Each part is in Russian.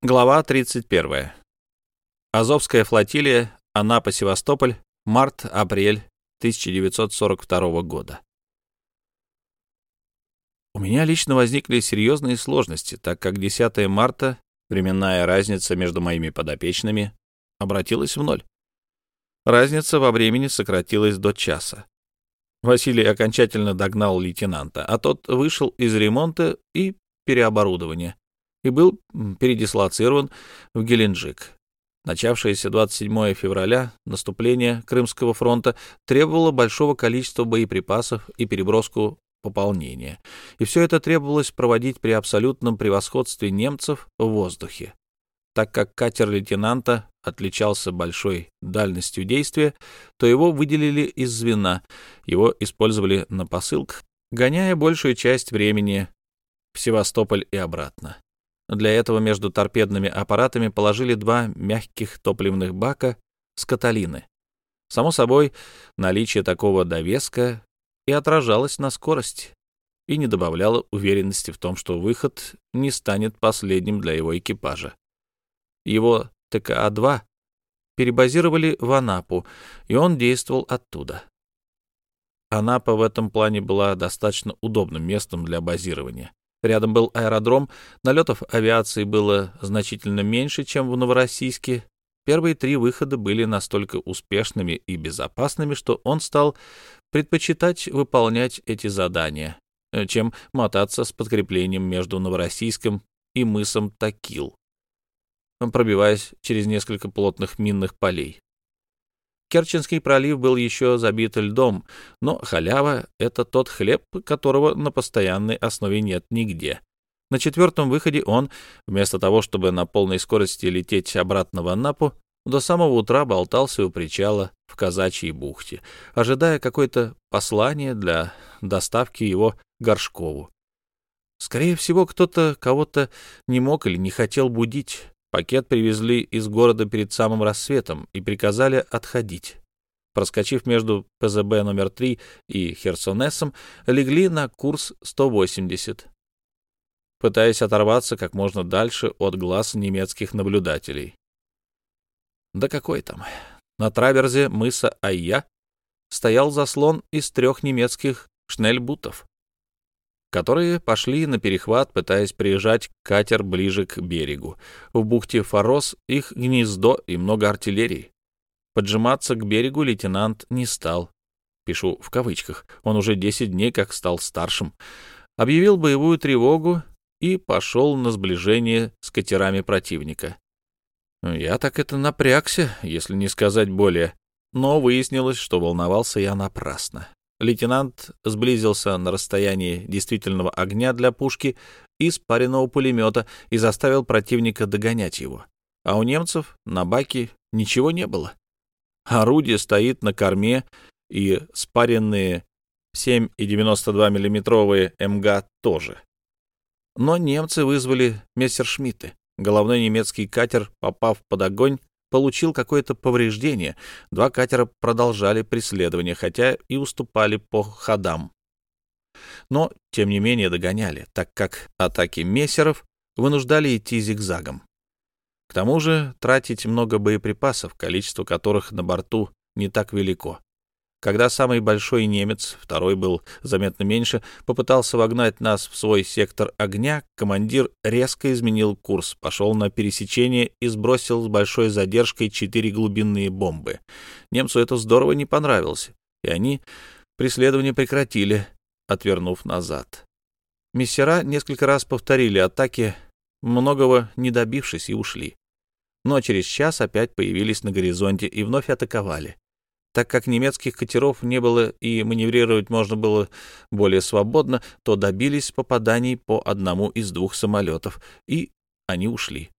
Глава 31. Азовская флотилия, Анапа-Севастополь, март-апрель 1942 года. У меня лично возникли серьезные сложности, так как 10 марта, временная разница между моими подопечными, обратилась в ноль. Разница во времени сократилась до часа. Василий окончательно догнал лейтенанта, а тот вышел из ремонта и переоборудования и был передислоцирован в Геленджик. Начавшееся 27 февраля наступление Крымского фронта требовало большого количества боеприпасов и переброску пополнения, и все это требовалось проводить при абсолютном превосходстве немцев в воздухе. Так как катер лейтенанта отличался большой дальностью действия, то его выделили из звена, его использовали на посылках, гоняя большую часть времени в Севастополь и обратно. Для этого между торпедными аппаратами положили два мягких топливных бака с каталины. Само собой, наличие такого довеска и отражалось на скорости и не добавляло уверенности в том, что выход не станет последним для его экипажа. Его ТКА-2 перебазировали в Анапу, и он действовал оттуда. Анапа в этом плане была достаточно удобным местом для базирования. Рядом был аэродром, налетов авиации было значительно меньше, чем в Новороссийске. Первые три выхода были настолько успешными и безопасными, что он стал предпочитать выполнять эти задания, э, чем мотаться с подкреплением между Новороссийском и мысом Такил, пробиваясь через несколько плотных минных полей. Керченский пролив был еще забит льдом, но халява — это тот хлеб, которого на постоянной основе нет нигде. На четвертом выходе он, вместо того, чтобы на полной скорости лететь обратно в Анапу, до самого утра болтался у причала в Казачьей бухте, ожидая какое-то послание для доставки его Горшкову. Скорее всего, кто-то кого-то не мог или не хотел будить. Пакет привезли из города перед самым рассветом и приказали отходить. Проскочив между ПЗБ номер 3 и Херсонесом, легли на курс 180, пытаясь оторваться как можно дальше от глаз немецких наблюдателей. Да какой там? На траверзе мыса Айя стоял заслон из трех немецких шнельбутов которые пошли на перехват, пытаясь приезжать катер ближе к берегу. В бухте Форос их гнездо и много артиллерии. Поджиматься к берегу лейтенант не стал. Пишу в кавычках. Он уже 10 дней как стал старшим. Объявил боевую тревогу и пошел на сближение с катерами противника. Я так это напрягся, если не сказать более. Но выяснилось, что волновался я напрасно. Лейтенант сблизился на расстоянии действительного огня для пушки и спаренного пулемета и заставил противника догонять его. А у немцев на баке ничего не было. Орудие стоит на корме, и спаренные 7,92 миллиметровые МГ тоже. Но немцы вызвали мессершмитты. Головной немецкий катер, попав под огонь, получил какое-то повреждение. Два катера продолжали преследование, хотя и уступали по ходам. Но, тем не менее, догоняли, так как атаки мессеров вынуждали идти зигзагом. К тому же тратить много боеприпасов, количество которых на борту не так велико. Когда самый большой немец, второй был заметно меньше, попытался вогнать нас в свой сектор огня, командир резко изменил курс, пошел на пересечение и сбросил с большой задержкой четыре глубинные бомбы. Немцу это здорово не понравилось, и они преследование прекратили, отвернув назад. Мессера несколько раз повторили атаки, многого не добившись, и ушли. Но через час опять появились на горизонте и вновь атаковали. Так как немецких катеров не было и маневрировать можно было более свободно, то добились попаданий по одному из двух самолетов, и они ушли.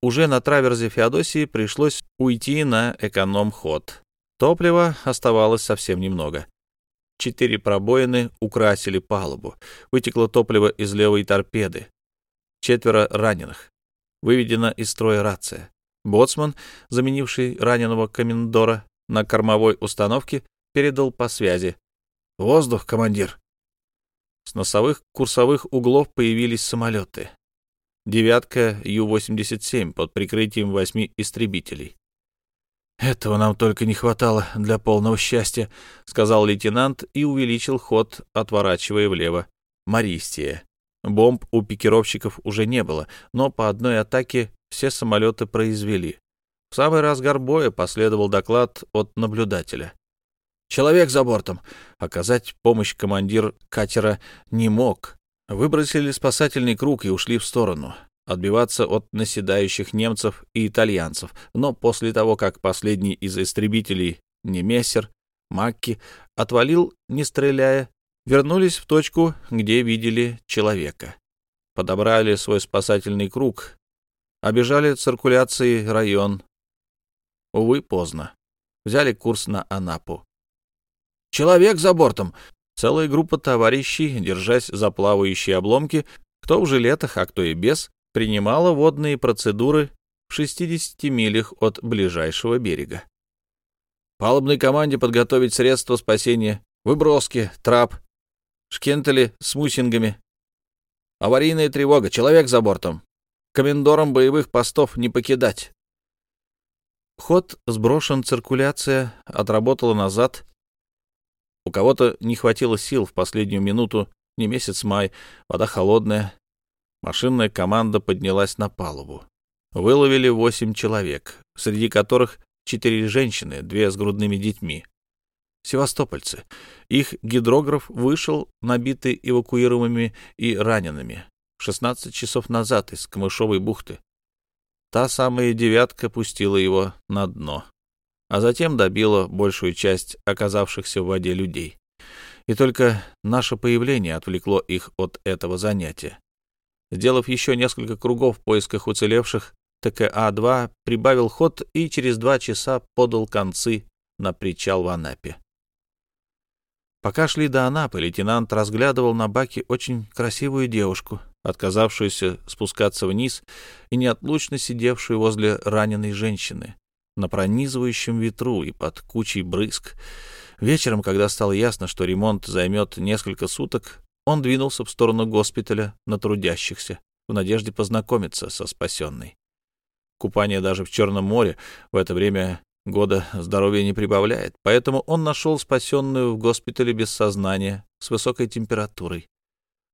Уже на траверзе Феодосии пришлось уйти на эконом-ход. Топлива оставалось совсем немного. Четыре пробоины украсили палубу. Вытекло топливо из левой торпеды. Четверо раненых. Выведена из строя рация. Боцман, заменивший раненого комендора на кормовой установке, передал по связи. «Воздух, командир!» С носовых курсовых углов появились самолеты. девятка Ю-87 под прикрытием восьми истребителей. «Этого нам только не хватало для полного счастья», — сказал лейтенант и увеличил ход, отворачивая влево. «Мористия». Бомб у пикировщиков уже не было, но по одной атаке все самолеты произвели. В самый разгар боя последовал доклад от наблюдателя. «Человек за бортом!» Оказать помощь командир катера не мог. Выбросили спасательный круг и ушли в сторону отбиваться от наседающих немцев и итальянцев, но после того, как последний из истребителей, Немессер, Макки, отвалил, не стреляя, вернулись в точку, где видели человека. Подобрали свой спасательный круг, обежали циркуляции район. Увы, поздно. Взяли курс на Анапу. «Человек за бортом!» Целая группа товарищей, держась за плавающие обломки, кто в жилетах, а кто и без, принимала водные процедуры в 60 милях от ближайшего берега. Палубной команде подготовить средства спасения, выброски, трап, шкентели с мусингами. Аварийная тревога, человек за бортом. Комендорам боевых постов не покидать. Ход сброшен, циркуляция отработала назад. У кого-то не хватило сил в последнюю минуту, не месяц май, вода холодная, Машинная команда поднялась на палубу. Выловили восемь человек, среди которых четыре женщины, две с грудными детьми. Севастопольцы. Их гидрограф вышел, набитый эвакуируемыми и ранеными, 16 часов назад из Камышовой бухты. Та самая девятка пустила его на дно, а затем добила большую часть оказавшихся в воде людей. И только наше появление отвлекло их от этого занятия. Сделав еще несколько кругов в поисках уцелевших, ТКА-2 прибавил ход и через два часа подал концы на причал в Анапе. Пока шли до Анапы, лейтенант разглядывал на баке очень красивую девушку, отказавшуюся спускаться вниз и неотлучно сидевшую возле раненой женщины на пронизывающем ветру и под кучей брызг. Вечером, когда стало ясно, что ремонт займет несколько суток, он двинулся в сторону госпиталя на трудящихся, в надежде познакомиться со спасенной. Купание даже в Черном море в это время года здоровья не прибавляет, поэтому он нашел спасенную в госпитале без сознания, с высокой температурой.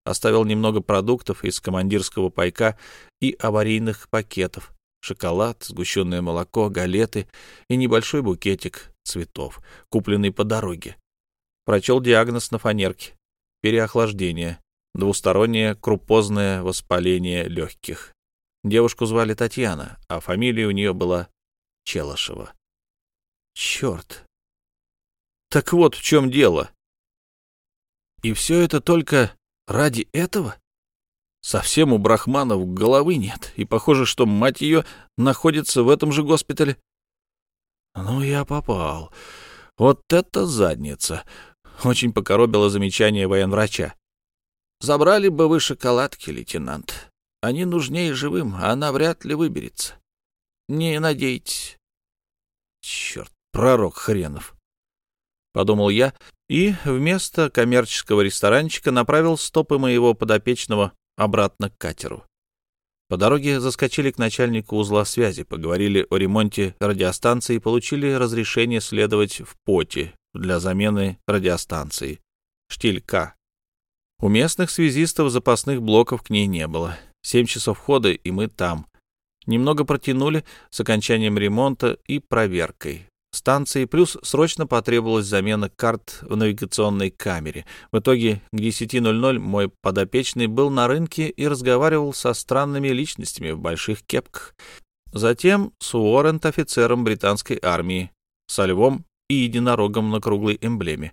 Оставил немного продуктов из командирского пайка и аварийных пакетов, шоколад, сгущенное молоко, галеты и небольшой букетик цветов, купленный по дороге. Прочел диагноз на фанерке переохлаждение, двустороннее крупозное воспаление легких. Девушку звали Татьяна, а фамилия у нее была Челышева. Черт! Так вот в чем дело. И все это только ради этого? Совсем у брахманов головы нет, и похоже, что мать ее находится в этом же госпитале. Ну, я попал. Вот это задница! Очень покоробило замечание военврача. «Забрали бы вы шоколадки, лейтенант. Они нужнее живым, а она вряд ли выберется. Не надейтесь». «Черт, пророк хренов!» — подумал я, и вместо коммерческого ресторанчика направил стопы моего подопечного обратно к катеру. По дороге заскочили к начальнику узла связи, поговорили о ремонте радиостанции и получили разрешение следовать в поте для замены радиостанции. Штиль-К. У местных связистов запасных блоков к ней не было. Семь часов хода, и мы там. Немного протянули с окончанием ремонта и проверкой станции, плюс срочно потребовалась замена карт в навигационной камере. В итоге к 10.00 мой подопечный был на рынке и разговаривал со странными личностями в больших кепках. Затем с Уоррент офицером британской армии, со львом и единорогом на круглой эмблеме.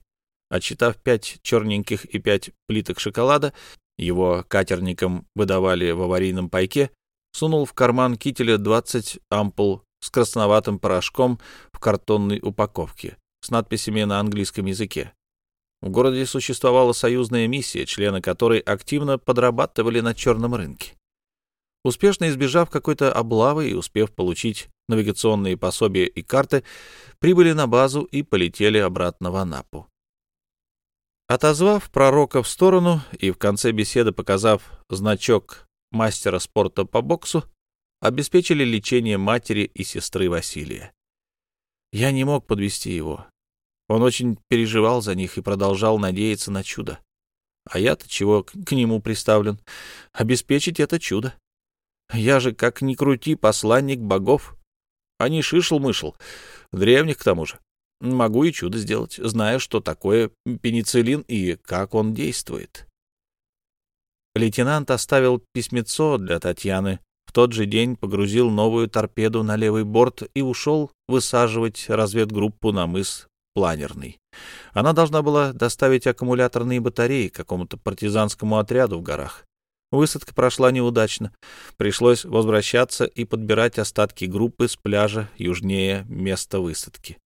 Отчитав пять черненьких и пять плиток шоколада, его катерникам выдавали в аварийном пайке, сунул в карман кителя 20 ампул с красноватым порошком в картонной упаковке с надписями на английском языке. В городе существовала союзная миссия, члены которой активно подрабатывали на черном рынке. Успешно избежав какой-то облавы и успев получить навигационные пособия и карты, прибыли на базу и полетели обратно в Анапу. Отозвав пророка в сторону и в конце беседы показав значок мастера спорта по боксу, обеспечили лечение матери и сестры Василия. Я не мог подвести его. Он очень переживал за них и продолжал надеяться на чудо. А я-то чего к нему приставлен? Обеспечить это чудо. Я же, как ни крути, посланник богов, а не шишел-мышел, древних к тому же. Могу и чудо сделать, зная, что такое пенициллин и как он действует. Лейтенант оставил письмецо для Татьяны, в тот же день погрузил новую торпеду на левый борт и ушел высаживать разведгруппу на мыс Планерный. Она должна была доставить аккумуляторные батареи какому-то партизанскому отряду в горах. Высадка прошла неудачно. Пришлось возвращаться и подбирать остатки группы с пляжа южнее места высадки.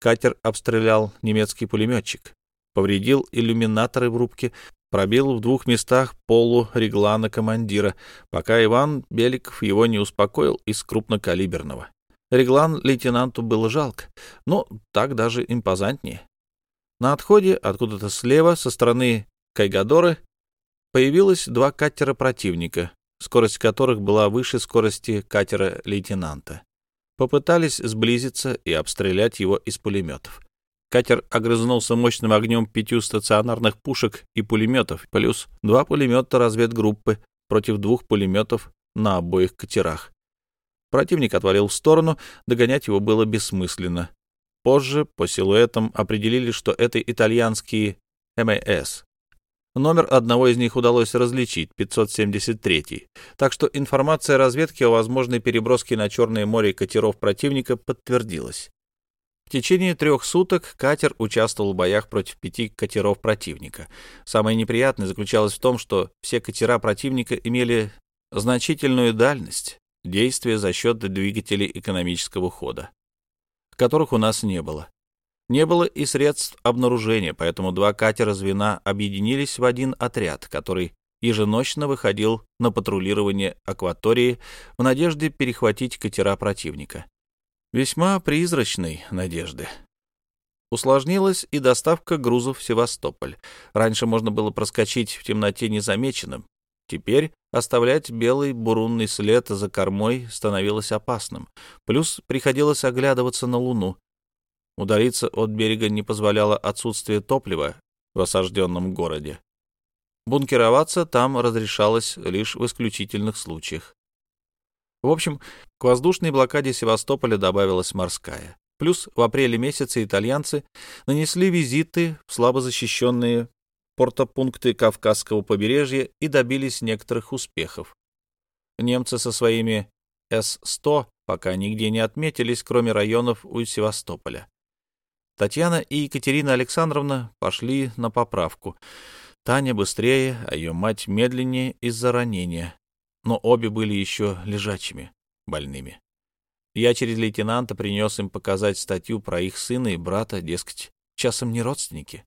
Катер обстрелял немецкий пулеметчик, повредил иллюминаторы в рубке, пробил в двух местах полу реглана командира, пока Иван Беликов его не успокоил из крупнокалиберного. Реглан лейтенанту было жалко, но так даже импозантнее. На отходе, откуда-то слева, со стороны Кайгадоры, появилось два катера противника, скорость которых была выше скорости катера лейтенанта. Попытались сблизиться и обстрелять его из пулеметов. Катер огрызнулся мощным огнем пятью стационарных пушек и пулеметов, плюс два пулемета разведгруппы против двух пулеметов на обоих катерах. Противник отвалил в сторону, догонять его было бессмысленно. Позже по силуэтам определили, что это итальянские МАС, Номер одного из них удалось различить, 573 так что информация разведки о возможной переброске на Черное море катеров противника подтвердилась. В течение трех суток катер участвовал в боях против пяти катеров противника. Самое неприятное заключалось в том, что все катера противника имели значительную дальность действия за счет двигателей экономического хода, которых у нас не было. Не было и средств обнаружения, поэтому два катера звена объединились в один отряд, который еженочно выходил на патрулирование акватории в надежде перехватить катера противника. Весьма призрачной надежды. Усложнилась и доставка грузов в Севастополь. Раньше можно было проскочить в темноте незамеченным. Теперь оставлять белый бурунный след за кормой становилось опасным. Плюс приходилось оглядываться на Луну. Удалиться от берега не позволяло отсутствие топлива в осажденном городе. Бункероваться там разрешалось лишь в исключительных случаях. В общем, к воздушной блокаде Севастополя добавилась морская. Плюс в апреле месяце итальянцы нанесли визиты в слабо защищенные портопункты Кавказского побережья и добились некоторых успехов. Немцы со своими С-100 пока нигде не отметились, кроме районов у Севастополя. Татьяна и Екатерина Александровна пошли на поправку. Таня быстрее, а ее мать медленнее из-за ранения. Но обе были еще лежачими, больными. Я через лейтенанта принес им показать статью про их сына и брата, дескать, часом не родственники.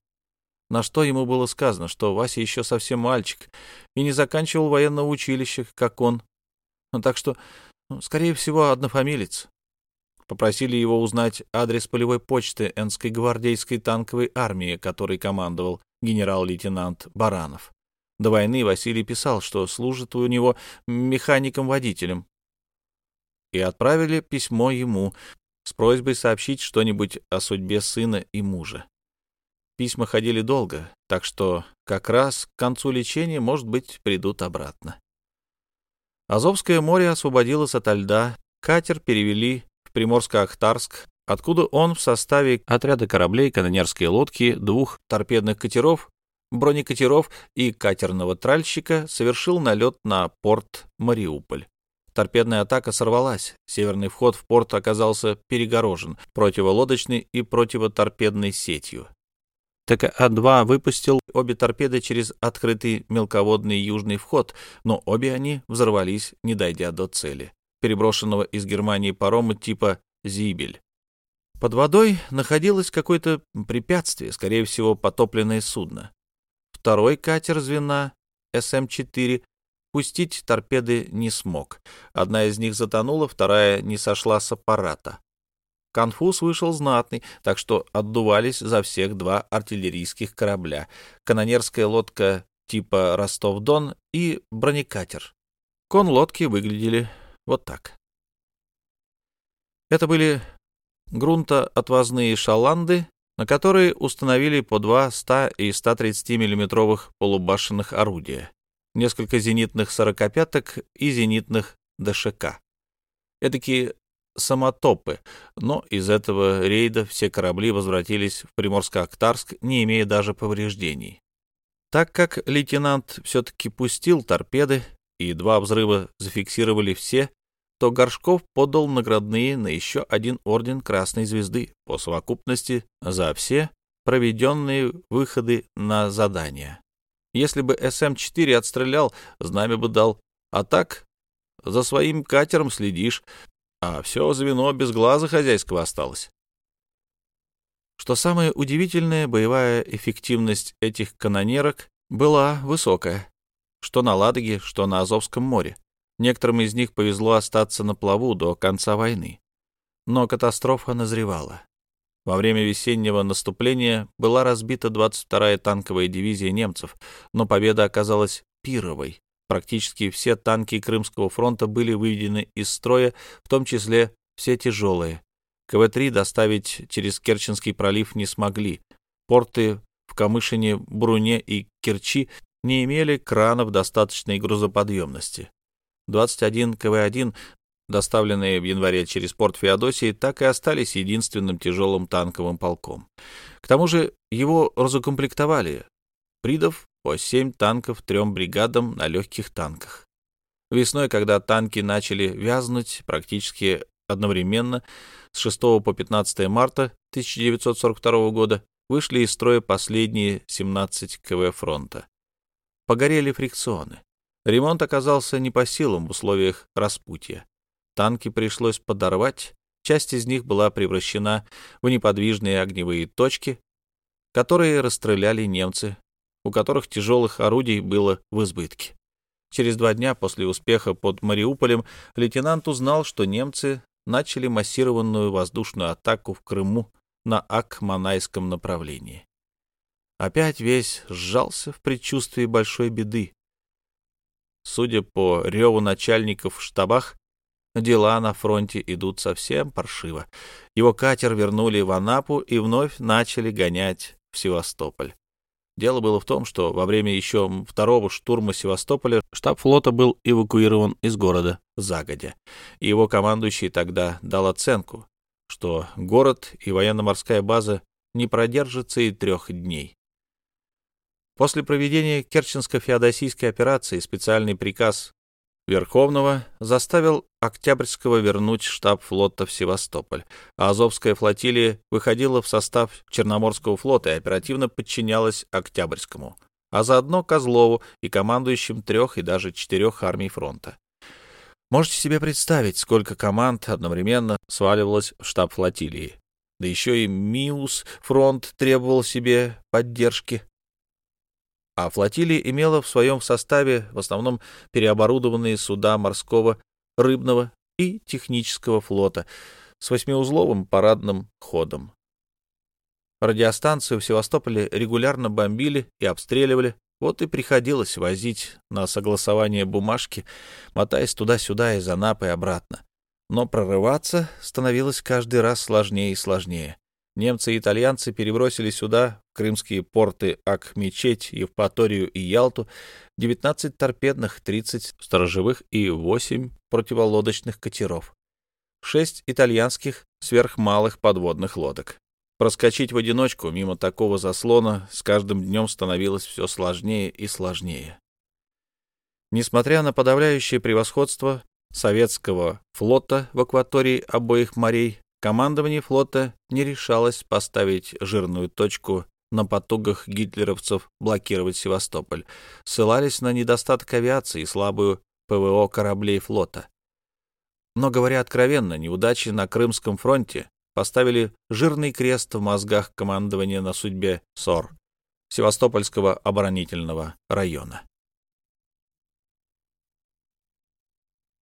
На что ему было сказано, что Вася еще совсем мальчик и не заканчивал военного училища, как он. Ну, так что, ну, скорее всего, однофамилец. Попросили его узнать адрес полевой почты Энской гвардейской танковой армии, которой командовал генерал-лейтенант Баранов. До войны Василий писал, что служит у него механиком-водителем. И отправили письмо ему с просьбой сообщить что-нибудь о судьбе сына и мужа. Письма ходили долго, так что как раз к концу лечения, может быть, придут обратно. Азовское море освободилось ото льда, катер перевели Приморско-Ахтарск, откуда он в составе отряда кораблей, канонерской лодки, двух торпедных катеров, бронекатеров и катерного тральщика совершил налет на порт Мариуполь. Торпедная атака сорвалась. Северный вход в порт оказался перегорожен противолодочной и противоторпедной сетью. ТКА-2 выпустил обе торпеды через открытый мелководный южный вход, но обе они взорвались, не дойдя до цели переброшенного из Германии парома типа «Зибель». Под водой находилось какое-то препятствие, скорее всего, потопленное судно. Второй катер звена СМ-4 пустить торпеды не смог. Одна из них затонула, вторая не сошла с аппарата. Конфуз вышел знатный, так что отдувались за всех два артиллерийских корабля. Канонерская лодка типа «Ростов-Дон» и бронекатер Конлодки выглядели вот так. Это были грунтоотвозные шаланды, на которые установили по два 100 и 130 миллиметровых полубашенных орудия, несколько зенитных сорокопяток и зенитных ДШК. Эдакие самотопы, но из этого рейда все корабли возвратились в Приморско-Актарск, не имея даже повреждений. Так как лейтенант все-таки пустил торпеды, и два взрыва зафиксировали все, то Горшков подал наградные на еще один орден Красной Звезды по совокупности за все проведенные выходы на задание. Если бы СМ-4 отстрелял, знамя бы дал, а так за своим катером следишь, а все звено без глаза хозяйского осталось. Что самое удивительное, боевая эффективность этих канонерок была высокая, что на Ладоге, что на Азовском море. Некоторым из них повезло остаться на плаву до конца войны. Но катастрофа назревала. Во время весеннего наступления была разбита 22-я танковая дивизия немцев, но победа оказалась пировой. Практически все танки Крымского фронта были выведены из строя, в том числе все тяжелые. КВ-3 доставить через Керченский пролив не смогли. Порты в Камышине, Бруне и Керчи не имели кранов достаточной грузоподъемности. 21 КВ-1, доставленные в январе через порт Феодосии, так и остались единственным тяжелым танковым полком. К тому же его разукомплектовали, придав по семь танков трем бригадам на легких танках. Весной, когда танки начали вязнуть практически одновременно, с 6 по 15 марта 1942 года вышли из строя последние 17 КВ фронта. Погорели фрикционы. Ремонт оказался не по силам в условиях распутья. Танки пришлось подорвать, часть из них была превращена в неподвижные огневые точки, которые расстреляли немцы у которых тяжелых орудий было в избытке. Через два дня после успеха под Мариуполем лейтенант узнал, что немцы начали массированную воздушную атаку в Крыму на Ак-Манайском направлении. Опять весь сжался в предчувствии большой беды. Судя по реву начальников в штабах, дела на фронте идут совсем паршиво. Его катер вернули в Анапу и вновь начали гонять в Севастополь. Дело было в том, что во время еще второго штурма Севастополя штаб флота был эвакуирован из города загодя, и его командующий тогда дал оценку, что город и военно-морская база не продержатся и трех дней. После проведения Керченско-Феодосийской операции специальный приказ Верховного заставил Октябрьского вернуть штаб флота в Севастополь, а Азовская флотилия выходила в состав Черноморского флота и оперативно подчинялась Октябрьскому, а заодно Козлову и командующим трех и даже четырех армий фронта. Можете себе представить, сколько команд одновременно сваливалось в штаб флотилии. Да еще и МИУС фронт требовал себе поддержки а флотилия имела в своем составе в основном переоборудованные суда морского, рыбного и технического флота с восьмиузловым парадным ходом. Радиостанцию в Севастополе регулярно бомбили и обстреливали, вот и приходилось возить на согласование бумажки, мотаясь туда-сюда из Анапы обратно. Но прорываться становилось каждый раз сложнее и сложнее. Немцы и итальянцы перебросили сюда, в крымские порты Ак-Мечеть, Евпаторию и Ялту, 19 торпедных, 30 сторожевых и 8 противолодочных катеров, 6 итальянских сверхмалых подводных лодок. Проскочить в одиночку мимо такого заслона с каждым днем становилось все сложнее и сложнее. Несмотря на подавляющее превосходство советского флота в акватории обоих морей, Командование флота не решалось поставить жирную точку на потугах гитлеровцев блокировать Севастополь, ссылались на недостаток авиации и слабую ПВО кораблей флота. Но, говоря откровенно, неудачи на Крымском фронте поставили жирный крест в мозгах командования на судьбе СОР, Севастопольского оборонительного района.